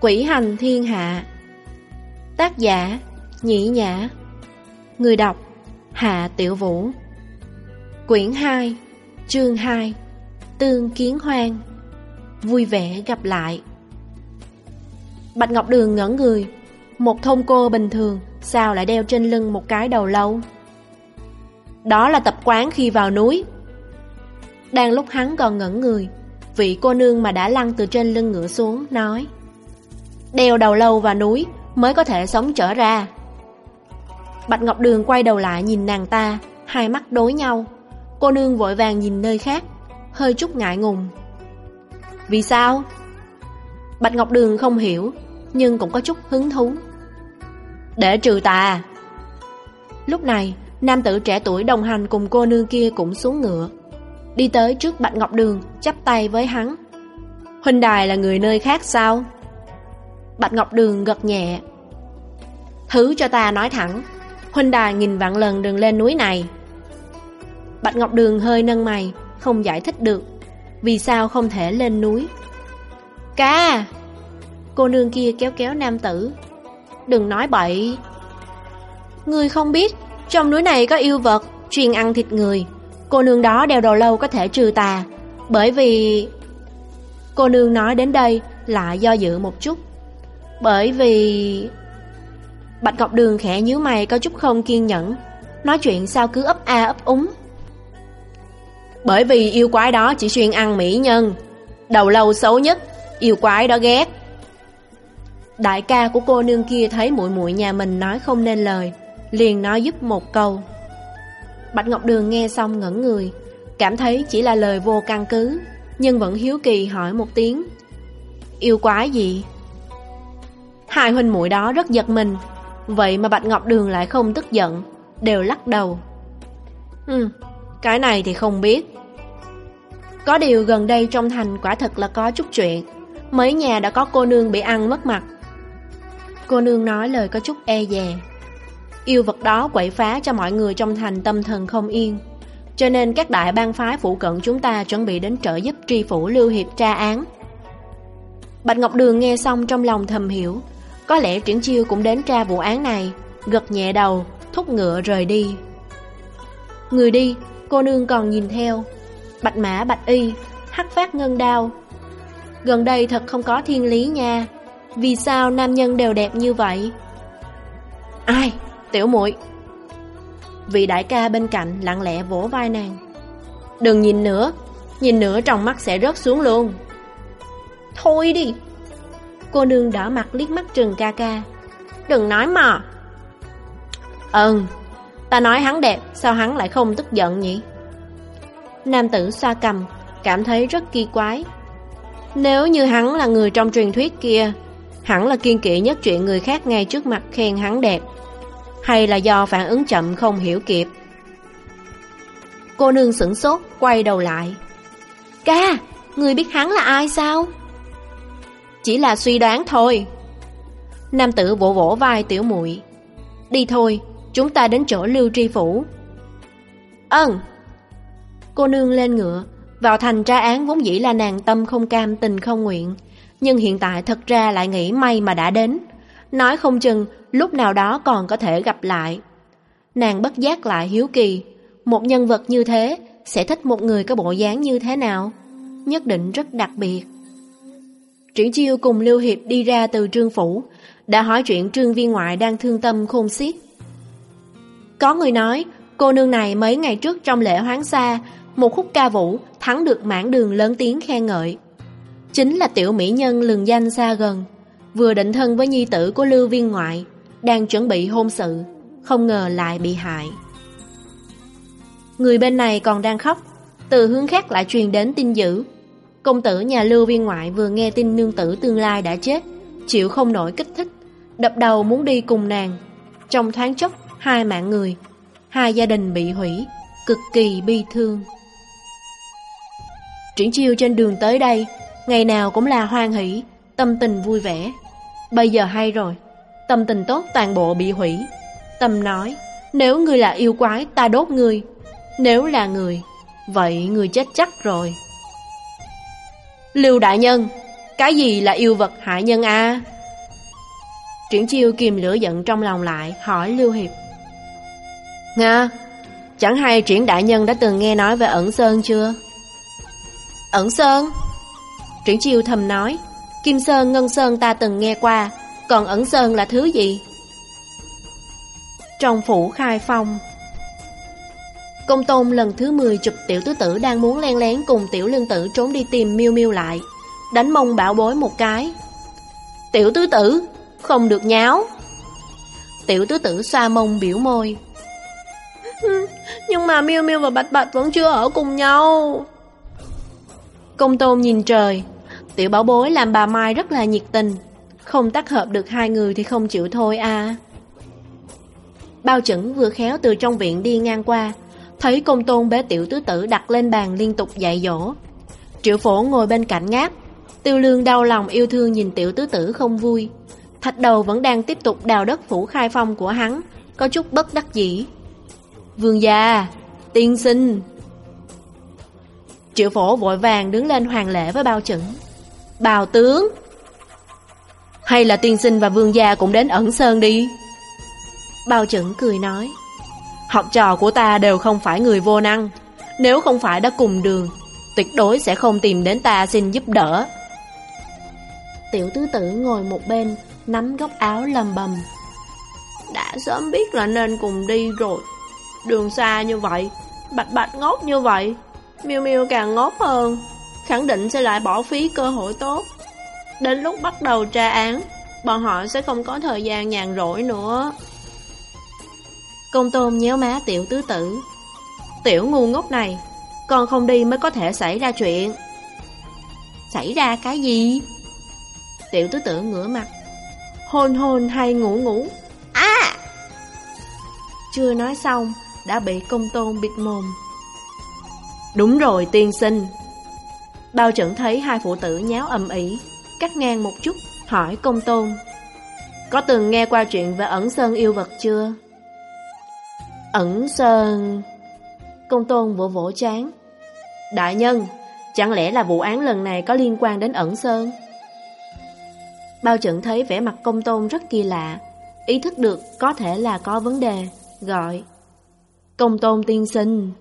Quỷ hành thiên hạ. Tác giả, Nhĩ Nhã. Người đọc, Hạ Tiểu Vũ. Quyển 2 Chương 2 Tương Kiến Hoang. Vui vẻ gặp lại. Bạch Ngọc Đường ngẩn người. Một thôn cô bình thường, Sao lại đeo trên lưng một cái đầu lâu? Đó là tập quán khi vào núi. Đang lúc hắn còn ngẩn người, Vị cô nương mà đã lăn từ trên lưng ngựa xuống, Nói Đeo đầu lâu và núi Mới có thể sống trở ra. Bạch Ngọc Đường quay đầu lại nhìn nàng ta, Hai mắt đối nhau. Cô nương vội vàng nhìn nơi khác, Hơi chút ngại ngùng. Vì sao? Bạch Ngọc Đường không hiểu, Nhưng cũng có chút hứng thú. Để trừ tà. Lúc này, Nam tử trẻ tuổi đồng hành cùng cô nương kia cũng xuống ngựa. Đi tới trước Bạch Ngọc Đường, chắp tay với hắn. Huynh đài là người nơi khác sao? Bạch Ngọc Đường gật nhẹ. Thứ cho ta nói thẳng, Huynh đài nghìn vạn lần đừng lên núi này. Bạch Ngọc Đường hơi nâng mày, Không giải thích được, Vì sao không thể lên núi? Ca! Cô nương kia kéo kéo nam tử. Đừng nói bậy. Người không biết, Trong núi này có yêu vật, Chuyên ăn thịt người. Cô nương đó đeo đầu lâu có thể trừ tà, Bởi vì Cô nương nói đến đây Lại do dự một chút. Bởi vì Bạch Ngọc Đường khẽ nhíu mày, có chút không kiên nhẫn. Nói chuyện sao cứ ấp a ấp úng. Bởi vì yêu quái đó chỉ xuyên ăn mỹ nhân. Đầu lâu xấu nhất, Yêu quái đó ghét. Đại ca của cô nương kia thấy muội muội nhà mình nói không nên lời, Liền nói giúp một câu. Bạch Ngọc Đường nghe xong ngẩn người, Cảm thấy chỉ là lời vô căn cứ, Nhưng vẫn hiếu kỳ hỏi một tiếng. Yêu quái gì? Hai huynh muội đó rất giật mình. Vậy mà Bạch Ngọc Đường lại không tức giận Đều lắc đầu. Ừ, cái này thì không biết. Có điều gần đây trong thành quả thật là có chút chuyện. Mấy nhà đã có cô nương bị ăn mất mặt. Cô nương nói lời có chút e dè. Yêu vật đó quậy phá cho mọi người trong thành tâm thần không yên. Cho nên các đại bang phái phụ cận chúng ta chuẩn bị đến trợ giúp tri phủ Lưu Hiệp tra án. Bạch Ngọc Đường nghe xong trong lòng thầm hiểu có lẽ Triển Chiêu cũng đến tra vụ án này Gật nhẹ đầu, thúc ngựa rời đi. Người đi, cô nương còn nhìn theo. Bạch mã bạch y, hắc phát ngân đao. Gần đây thật không có thiên lý nha. Vì sao nam nhân đều đẹp như vậy? Ai Tiểu muội? Vị đại ca bên cạnh lặng lẽ vỗ vai nàng. Đừng nhìn nữa Nhìn nữa trong mắt sẽ rớt xuống luôn. Thôi đi. Cô nương đỏ mặt liếc mắt trừng ca ca. Đừng nói mà. Ừ Ta nói hắn đẹp Sao hắn lại không tức giận nhỉ? Nam tử xoa cầm Cảm thấy rất kỳ quái. Nếu như hắn là người trong truyền thuyết kia Hẳn là kiên kỵ nhất chuyện người khác ngay trước mặt khen hắn đẹp. Hay là do phản ứng chậm không hiểu kịp. Cô nương sửng sốt Quay đầu lại. Ca, người biết hắn là ai sao? Chỉ là suy đoán thôi Nam tử vỗ vỗ vai tiểu muội Đi thôi Chúng ta đến chỗ lưu tri phủ Ơn Cô nương lên ngựa Vào thành tra án vốn dĩ là nàng tâm không cam tình không nguyện Nhưng hiện tại thật ra lại nghĩ may mà đã đến Nói không chừng lúc nào đó còn có thể gặp lại. Nàng bất giác lại hiếu kỳ, một nhân vật như thế sẽ thích một người có bộ dáng như thế nào? Nhất định rất đặc biệt. Triển chiêu cùng Lưu Hiệp đi ra từ trương phủ, đã hỏi chuyện trương viên ngoại đang thương tâm khôn xiết. Có người nói, cô nương này mấy ngày trước trong lễ hoáng xa, một khúc ca vũ thắng được mãn đường lớn tiếng khen ngợi. Chính là tiểu mỹ nhân lừng danh xa gần, vừa định thân với nhi tử của Lưu Viên Ngoại, đang chuẩn bị hôn sự, không ngờ lại bị hại. Người bên này còn đang khóc, từ hướng khác lại truyền đến tin dữ. Công tử nhà Lưu Viên Ngoại vừa nghe tin nương tử tương lai đã chết, chịu không nổi kích thích, đập đầu muốn đi cùng nàng. Trong thoáng chốc, hai mạng người, hai gia đình bị hủy, cực kỳ bi thương. Triển chiêu trên đường tới đây, ngày nào cũng là hoan hỷ, tâm tình vui vẻ. Bây giờ hay rồi, tâm tình tốt toàn bộ bị hủy. Tâm nói, nếu người là yêu quái ta đốt người, nếu là người, vậy người chết chắc rồi. Lưu đại nhân, Cái gì là yêu vật hại nhân a? Triển chiêu kìm lửa giận trong lòng lại Hỏi Lưu Hiệp. Nga Chẳng hay triển đại nhân đã từng nghe nói về ẩn sơn chưa? Ẩn sơn? Triển chiêu thầm nói. Kim sơn ngân sơn ta từng nghe qua Còn ẩn sơn là thứ gì? Trong phủ khai phong Công tôn lần thứ 10 chụp tiểu tứ tử đang muốn len lén cùng tiểu lương tử trốn đi tìm miêu miêu lại. Đánh mông bảo bối một cái. Tiểu tứ tử, Không được nháo. Tiểu tứ tử xoa mông biểu môi. Nhưng mà miêu miêu và Bạch Bạch vẫn chưa ở cùng nhau. Công tôn nhìn trời. Tiểu bảo bối làm bà Mai rất là nhiệt tình. Không tác hợp được hai người thì không chịu thôi à. Bao chẩn vừa khéo từ trong viện đi ngang qua. Thấy công tôn bế tiểu tứ tử đặt lên bàn liên tục dạy dỗ. Triệu phổ ngồi bên cạnh ngáp. Tiêu lương đau lòng yêu thương nhìn tiểu tứ tử không vui. Thạch đầu vẫn đang tiếp tục đào đất phủ khai phong của hắn, Có chút bất đắc dĩ. Vương gia, Tiên sinh. Triệu phổ vội vàng đứng lên hoàng lễ với bao chẩn Bào tướng, Hay là tiên sinh và vương gia cũng đến ẩn sơn đi? Bao chẩn cười nói. Học trò của ta đều không phải người vô năng. Nếu không phải đã cùng đường Tuyệt đối sẽ không tìm đến ta xin giúp đỡ. Tiểu tứ tử ngồi một bên Nắm góc áo lầm bầm. Đã sớm biết là nên cùng đi rồi. Đường xa như vậy Bạch bạch ngốc như vậy Miêu miêu càng ngốc hơn Khẳng định sẽ lại bỏ phí cơ hội tốt. Đến lúc bắt đầu tra án Bọn họ sẽ không có thời gian nhàn rỗi nữa Công tôn nhéo má tiểu tứ tử. Tiểu ngu ngốc này, Con không đi mới có thể xảy ra chuyện. Xảy ra cái gì? Tiểu tứ tử ngửa mặt, Hôn hôn hay ngủ ngủ. À! Chưa nói xong, Đã bị công tôn bịt mồm. Đúng rồi, tiên sinh. Bao chuẩn thấy hai phụ tử nháo ầm ĩ, Cắt ngang một chút, Hỏi công tôn Có từng nghe qua chuyện về ẩn sơn yêu vật chưa? Ẩn sơn. Công tôn vỗ vỗ chán. Đại nhân, Chẳng lẽ là vụ án lần này có liên quan đến ẩn sơn? Bao trận thấy vẻ mặt công tôn rất kỳ lạ, Ý thức được có thể là có vấn đề, Gọi. Công tôn tiên sinh.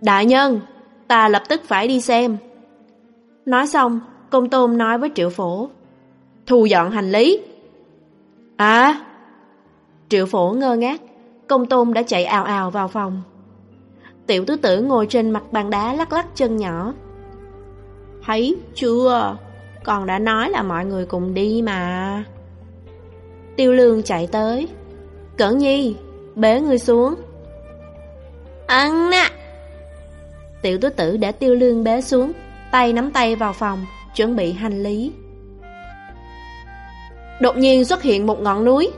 Đại nhân, Ta lập tức phải đi xem. Nói xong, Công tôn nói với triệu phổ. Thu dọn hành lý. À! Triệu phổ ngơ ngác. Công tôn đã chạy ào ào vào phòng. Tiểu tứ tử ngồi trên mặt bàn đá lắc lắc chân nhỏ. Thấy chưa? Con đã nói là mọi người cùng đi mà. Tiêu lương chạy tới. Cẩn nhi, Bế người xuống. Ăn nè! Tiểu tứ tử để tiêu lương bế xuống, Tay nắm tay vào phòng, Chuẩn bị hành lý. Đột nhiên xuất hiện một ngọn núi.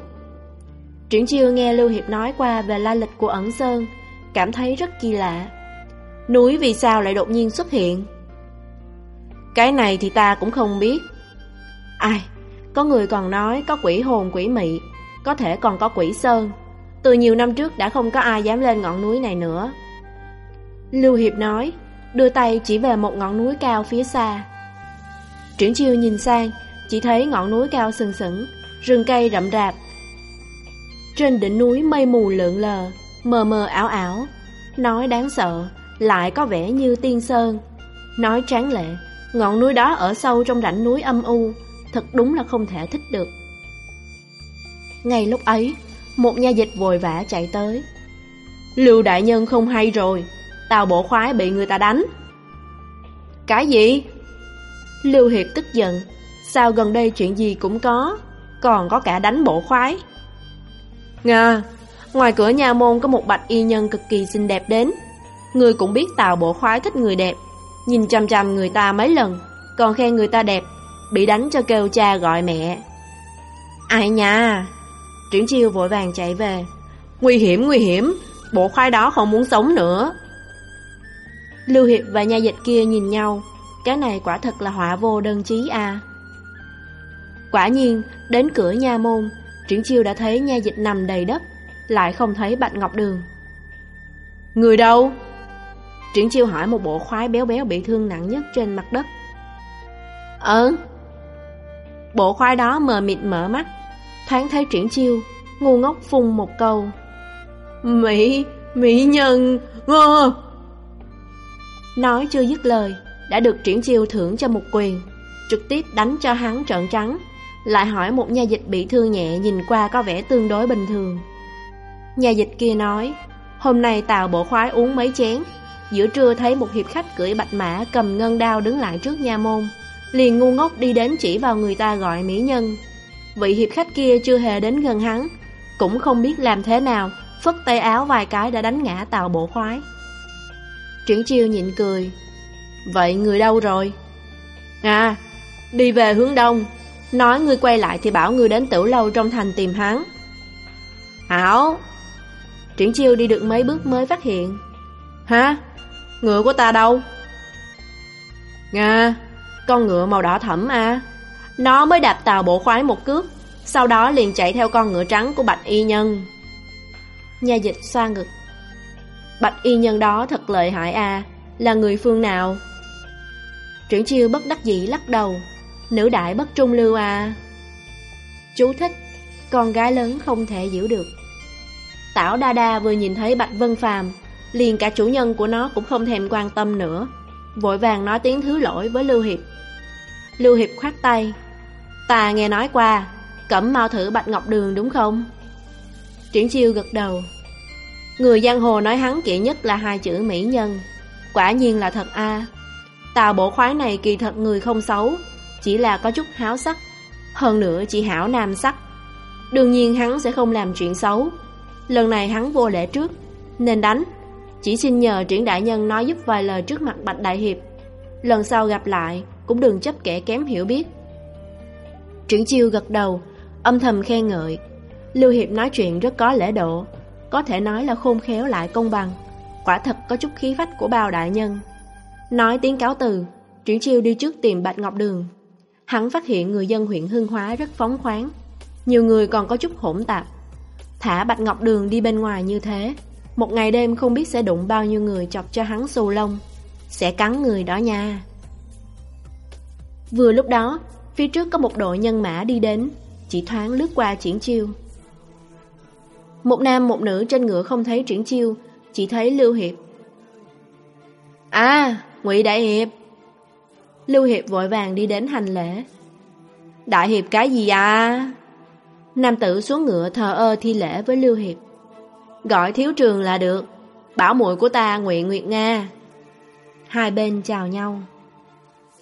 Triển chiêu nghe Lưu Hiệp nói qua về lai lịch của ẩn sơn, Cảm thấy rất kỳ lạ. Núi vì sao lại đột nhiên xuất hiện? Cái này thì ta cũng không biết. Ai, Có người còn nói có quỷ hồn, quỷ mị, Có thể còn có quỷ sơn. Từ nhiều năm trước đã không có ai dám lên ngọn núi này nữa. Lưu Hiệp nói, Đưa tay chỉ về một ngọn núi cao phía xa. Triển chiêu nhìn sang, Chỉ thấy ngọn núi cao sừng sững, Rừng cây rậm rạp trên đỉnh núi mây mù lượn lờ, mờ mờ ảo ảo, nói đáng sợ, lại có vẻ như tiên sơn. Nói tráng lệ, ngọn núi đó ở sâu trong rãnh núi âm u, thật đúng là không thể thích được. Ngay lúc ấy, một nha dịch vội vã chạy tới. Lưu đại nhân không hay rồi, tàu bộ khoái bị người ta đánh. Cái gì? Lưu Hiệp tức giận, sao gần đây chuyện gì cũng có, còn có cả đánh bộ khoái. Nga, ngoài cửa nhà môn có một bạch y nhân cực kỳ xinh đẹp đến. Người cũng biết tào bộ khoái thích người đẹp, nhìn chăm chăm người ta mấy lần, còn khen người ta đẹp, bị đánh cho kêu cha gọi mẹ. Ai nha? Triển chiêu vội vàng chạy về. Nguy hiểm, nguy hiểm, bộ khoái đó không muốn sống nữa. Lưu Hiệp và nha dịch kia nhìn nhau, cái này quả thật là họa vô đơn chí à. Quả nhiên, đến cửa nha môn, Triển chiêu đã thấy nha dịch nằm đầy đất Lại không thấy Bạch Ngọc Đường. Người đâu? Triển chiêu hỏi một bộ khoái béo béo bị thương nặng nhất trên mặt đất. Ừ Bộ khoái đó mờ mịt mở mắt Thoáng thấy triển chiêu Ngu ngốc phun một câu. Mỹ, Mỹ nhân, ngơ. Nói chưa dứt lời Đã được triển chiêu thưởng cho một quyền Trực tiếp đánh cho hắn trợn trắng. Lại hỏi một nhà dịch bị thương nhẹ Nhìn qua có vẻ tương đối bình thường. Nhà dịch kia nói Hôm nay tàu bộ khoái uống mấy chén. Giữa trưa thấy một hiệp khách cưỡi bạch mã Cầm ngân đao đứng lại trước nha môn Liền ngu ngốc đi đến chỉ vào người ta gọi mỹ nhân. Vị hiệp khách kia chưa hề đến gần hắn Cũng không biết làm thế nào Phất tay áo vài cái đã đánh ngã tàu bộ khoái. Triển chiêu nhịn cười Vậy người đâu rồi? À, đi về hướng đông. Nói ngươi quay lại thì bảo ngươi đến tử lâu trong thành tìm hắn. Hảo! Triển chiêu đi được mấy bước mới phát hiện. Hả? Ngựa của ta đâu? Nga, Con ngựa màu đỏ thẫm à. Nó mới đạp tàu bộ khoái một cước, Sau đó liền chạy theo con ngựa trắng của bạch y nhân. Nhà dịch xoa ngực. Bạch y nhân đó thật lợi hại à Là người phương nào? Triển chiêu bất đắc dĩ lắc đầu. Nữ đại bất trung lưu à. Chú thích, Con gái lớn không thể giữ được. Tảo Đa Đa vừa nhìn thấy Bạch Vân Phàm, Liền cả chủ nhân của nó cũng không thèm quan tâm nữa, Vội vàng nói tiếng thứ lỗi với Lưu Hiệp. Lưu Hiệp khoát tay, Ta nghe nói qua, Cẩm mau thử Bạch Ngọc Đường đúng không? Triển chiêu gật đầu. Người giang hồ nói hắn kỹ nhất là hai chữ mỹ nhân, Quả nhiên là thật a. Tào bộ khoái này kỳ thật người không xấu chỉ là có chút háo sắc. Hơn nữa chỉ hảo nam sắc. Đương nhiên hắn sẽ không làm chuyện xấu. Lần này hắn vô lễ trước. Nên đánh. Chỉ xin nhờ triển đại nhân nói giúp vài lời trước mặt Bạch Đại Hiệp. Lần sau gặp lại, Cũng đừng chấp kẻ kém hiểu biết. Triển chiêu gật đầu, Âm thầm khen ngợi. Lưu Hiệp nói chuyện rất có lễ độ. Có thể nói là khôn khéo lại công bằng. Quả thật có chút khí phách của bao đại nhân. Nói tiếng cáo từ Triển chiêu đi trước tìm Bạch Ngọc Đường. Hắn phát hiện người dân huyện Hương Hóa rất phóng khoáng. Nhiều người còn có chút hỗn tạp. Thả Bạch Ngọc Đường đi bên ngoài như thế, Một ngày đêm không biết sẽ đụng bao nhiêu người chọc cho hắn xù lông. Sẽ cắn người đó nha. Vừa lúc đó, Phía trước có một đội nhân mã đi đến, Chỉ thoáng lướt qua triển chiêu. Một nam một nữ trên ngựa không thấy triển chiêu, Chỉ thấy Lưu Hiệp. À ngụy Đại Hiệp Lưu Hiệp vội vàng đi đến hành lễ. Đại Hiệp cái gì à? Nam tử xuống ngựa thờ ơ thi lễ với Lưu Hiệp. Gọi thiếu trường là được, Bảo muội của ta nguyện Nguyệt Nga. Hai bên chào nhau.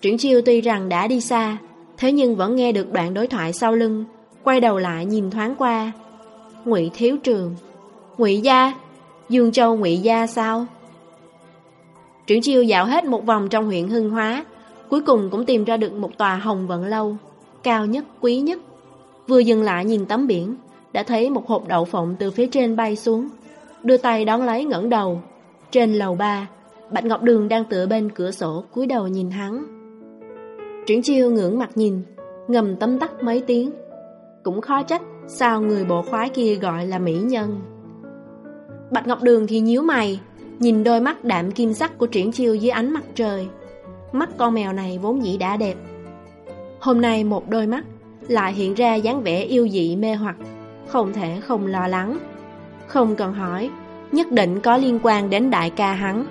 Triển chiêu tuy rằng đã đi xa, Thế nhưng vẫn nghe được đoạn đối thoại sau lưng, Quay đầu lại nhìn thoáng qua. Ngụy thiếu trường. Ngụy gia? Dương Châu Ngụy gia sao? Triển chiêu dạo hết một vòng trong huyện Hưng Hóa Cuối cùng cũng tìm ra được một tòa hồng vận lâu Cao nhất, quý nhất. Vừa dừng lại nhìn tấm biển Đã thấy một hộp đậu phộng từ phía trên bay xuống. Đưa tay đón lấy ngẩng đầu. Trên lầu ba Bạch Ngọc Đường đang tựa bên cửa sổ cúi đầu nhìn hắn. Triển chiêu ngưỡng mặt nhìn Ngầm tấm tắc mấy tiếng. Cũng khó trách Sao người bộ khoái kia gọi là mỹ nhân. Bạch Ngọc Đường thì nhíu mày Nhìn đôi mắt đạm kim sắc của triển chiêu dưới ánh mặt trời. Mắt con mèo này vốn dĩ đã đẹp. Hôm nay một đôi mắt Lại hiện ra dáng vẻ yêu dị mê hoặc, Không thể không lo lắng, Không cần hỏi, Nhất định có liên quan đến đại ca hắn.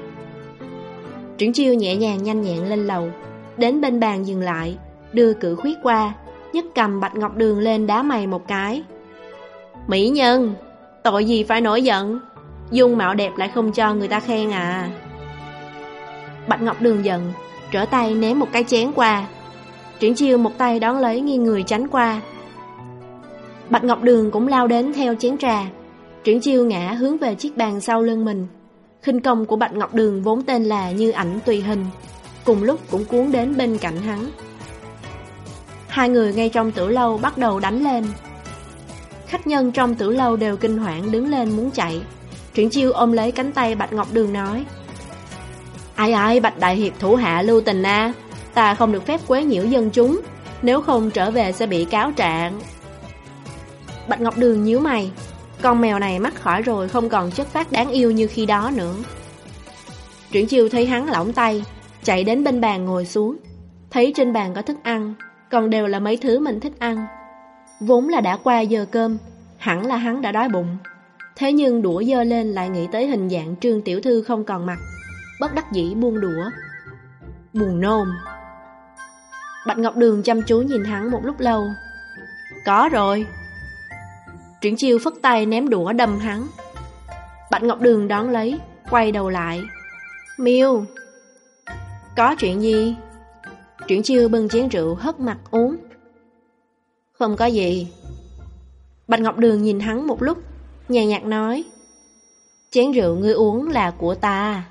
Triển chiêu nhẹ nhàng nhanh nhẹn lên lầu, Đến bên bàn dừng lại, Đưa cử khuyết qua Nhất cầm bạch ngọc đường lên đá mày một cái. Mỹ nhân, Tội gì phải nổi giận? Dung mạo đẹp lại không cho người ta khen à? Bạch Ngọc Đường giận Trở tay ném một cái chén qua. Triển chiêu một tay đón lấy nghiêng người tránh qua. Bạch Ngọc Đường cũng lao đến theo chén trà. Triển chiêu ngã hướng về chiếc bàn sau lưng mình. Khinh công của Bạch Ngọc Đường vốn tên là Như ảnh tùy hình, Cùng lúc cũng cuốn đến bên cạnh hắn. Hai người ngay trong tử lâu bắt đầu đánh lên. Khách nhân trong tử lâu đều kinh hoảng đứng lên muốn chạy. Triển chiêu ôm lấy cánh tay Bạch Ngọc Đường nói Ai ai Bạch Đại Hiệp thủ hạ lưu tình a Ta không được phép quấy nhiễu dân chúng Nếu không trở về sẽ bị cáo trạng Bạch Ngọc Đường nhíu mày Con mèo này mắc khỏi rồi Không còn chất phát đáng yêu như khi đó nữa Truyện chiều thấy hắn lỏng tay Chạy đến bên bàn ngồi xuống Thấy trên bàn có thức ăn, còn đều là mấy thứ mình thích ăn. Vốn là đã qua giờ cơm, hẳn là hắn đã đói bụng. Thế nhưng đũa dơ lên lại nghĩ tới hình dạng trương tiểu thư không còn mặt. Bất đắc dĩ buông đũa. Buồn nôn. Bạch Ngọc Đường chăm chú nhìn hắn một lúc lâu. Có rồi. Triển chiêu phất tay ném đũa đâm hắn. Bạch Ngọc Đường đón lấy, quay đầu lại. Miêu Có chuyện gì? Triển chiêu bưng chén rượu hất mặt uống. Không có gì. Bạch Ngọc Đường nhìn hắn một lúc, nhàn nhạt nói. Chén rượu ngươi uống là của ta.